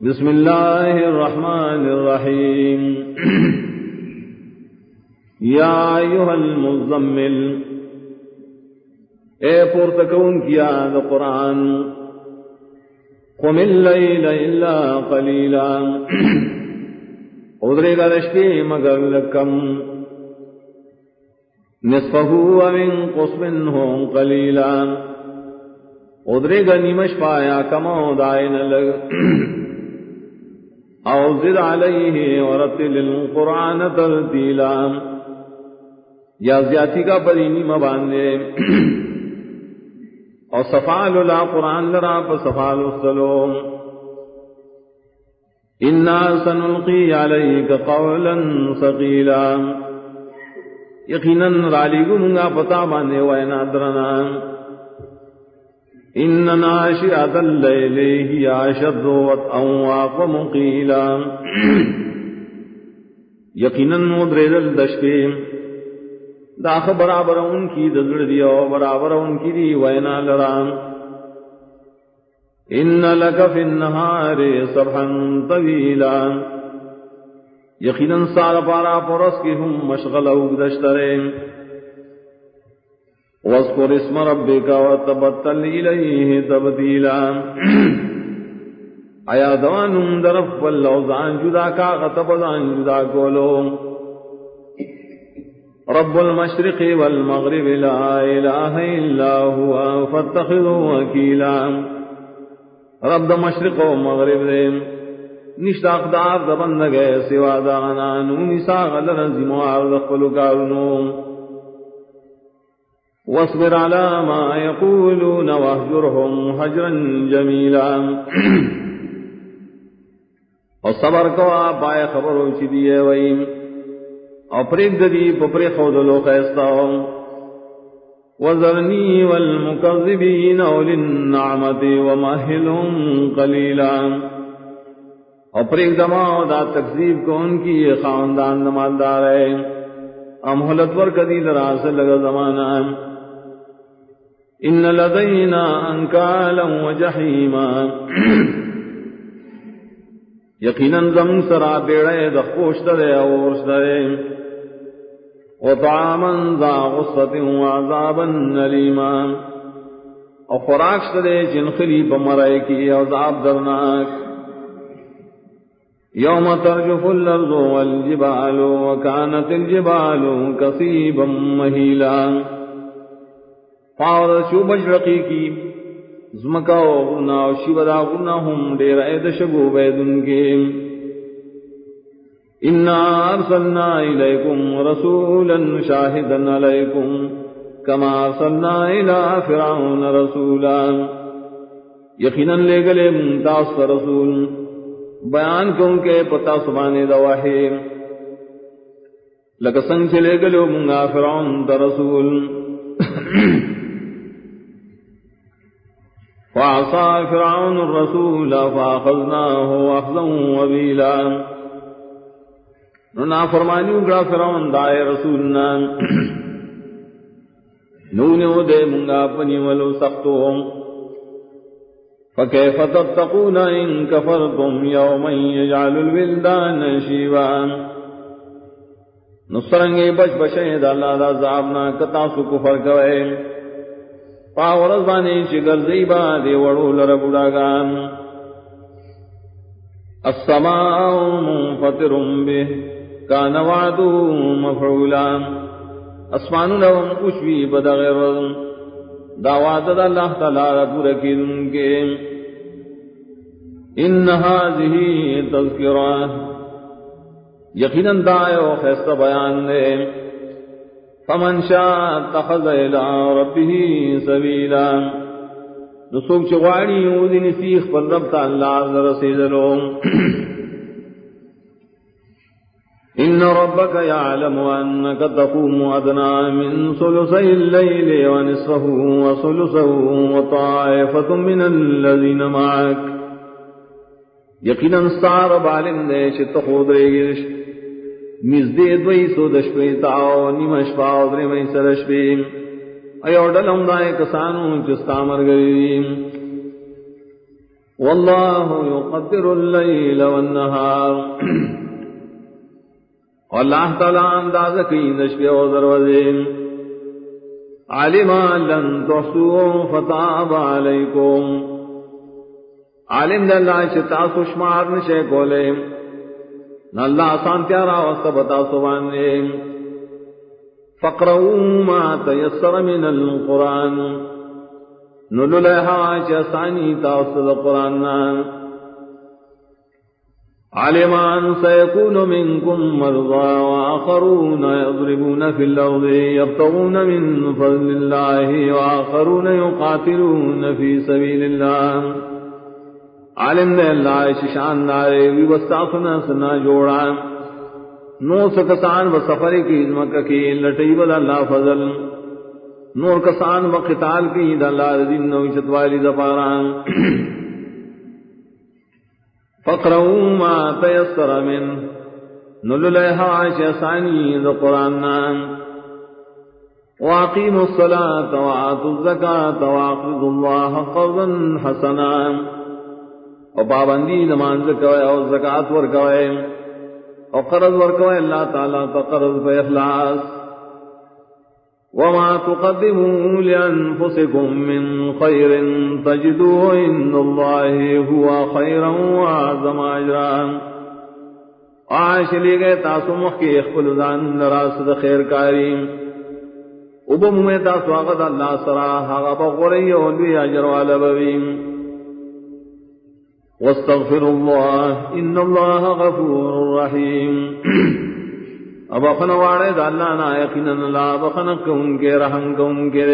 بسم الله الرحمن الرحيم يا أيها المزمل، اے پورتکون کیا دا قرآن، قم اللیل الا قلیلا۔ ادرے گا رشتے مگر لکم نصفہو ومن قسمن ہوں قلیلا۔ ادرے گا نمش پایا کمو دائن لگ۔ او زد علیہ ورتل القرآن ترتیلا یا زیادی کا پرینی مباندے اور سفال لا قرآن لرا فسفال السلوم انا سنلقی علیک قولا ثقیلا یقینا رالی گمگا پتا باندے وینا درنا ان ناشئة الليل هي اشد وطئا واقوم قيلا یقینا دشتے داخ برابر ان کی دزڑ دیا برابر ان کی دی وینا لرام ان لک فی صبحا طویلا. یقینا سال پارا پرس کی ہم مشغل او دشترے واذکر اسم ربک وتبتل الیہ تبدیلا آیا دوانم درف واللوزان جدا کا غطب غتبزان جدا کولو رب المشرق والمغرب لا إله إلا هو فاتخذوا وكيلا. رب دا مشرق و مغرب دے. نشتا اقدار دا بندگے سوا دا دانا نونی ساغ لرزموار دخلو کارنو واصبر على ما يقولون واهجرهم هجرا جميلا. وصبر کوا پائے خبرو چی دیئے وئیم. او پریک ددی پپری خودلو خیستاو وذرنی والمکذبین اولی النعمت ومہلهم قلیلا. او پریک دماؤ دا تکذیب کو ان کی خاندان نمالدار ہے. ام حلت ورکدی دراز لگا زمانا ان لدینا انکالا وجحیما یقینا زم سرا بیڑے دخوشت دے اورشت دے۔ وطعاما ذا غصة وعذابا نليما او خوراک شدے جن خلی بمرائے کی عذاب درناک۔ یوم ترجف الارض والجبال وكانت الجبال كثيبا مهيلا. فاور شو بجرقی کی زمکا و غرنا و شیبدا غرنا ہم دیر اید شگو بیدن کے إنا أرسلنا إليكم رسولا شاهدا عليكم كما أرسلنا إلى فرعون رسولا. يقينا لگلے منتاس رسول. بیان کیوں کے پتا سبانے دواہے لگ سنگ چلے گلو منگا فرعون دا رسول۔ فعصى فرعون الرسول فأخذناه وبيلا نا فرمانی اگڑا فرعون دائے رسول نام نونیو دے منگا پنی ولو سختو۔ فکیف تتقون ان کفرتم یوما یجعل الولدان شیبا نصرنگی بچ بشید اللہ دا زعبنا کتاسو کفر کوئے پاورز بانی چگر زیبا دے وڑو لربوڑاگان السماء منفطر به کان وعدو مفعولا اسمان لهم کشوی بدغیر دا وعد دا اللہ تعالی پورا کن کے ان هذه تذکرہ۔ یقینا دایو خیست بیان دے۔ فمن شاء اتخذ الى ربه سبیلا۔ نسوک چغواری یودی نسیخ پر رب تا اللہ رسیدلو۔ إن ربك يعلم أنك تقوم أدنى من ثلثي الليل ونصفه وثلثه وطائفة من الذين معك. يقينا استعرب علم ديش التخوض ريش مزدي دوي سو دشبه تاو، نمش پاو دري مي سرشبه ايو دلهم دائي کسانو چستا مرگریم والله يقدر الليل والنهار. والله تعالى انداز کی نشب و دروازے علم لن تحصوا فتاب عليكم۔ عالم اللہ چتا سشمار نشے کولے۔ نہ اللہ آسان پیارا وسط بتا سوانے فقرؤوا ما تيسر من القرآن۔ نللها چسانی تاصل قرآن علمان سيكون منكم مرضى وآخرون يضربون في الأرض يبتغون من فضل الله وآخرون يقاتلون في سبيل الله. عالم نے اللہ ششان دارے وی وستافنا سنا جوڑا. نو سکسان و سفر کی مکہ کی لٹئی بل اللہ فضل. نور کسان و قتال کی دلال دین نو چتوالی دپاران فقروا ما تيسر من نللها عشساني ذو قرآننا واقيموا الصلاة وآتوا الزكاة واقرضوا الله قرضا حسنا. وبابندی نماز کوئے اور زکاة ورکوئے اور قرض ور ورکوئے اللہ تعالیٰ تقرض پہ اخلاص وما تقدموا لأنفسكم من خير تجدوه إن الله هو خيرا وعظم أجرا۔ آش لے گئے تاسو مخ کی اخبل دان لراس دا خیر کاریم ابم میں تاسو آغد اللہ سرا حقا بغوری اولوی اجر والا بویم واستغفر اللہ ان اللہ غفور رحیم اب اپن واڑے دالانا یقین اللہ بخن کون کے رحم کون کے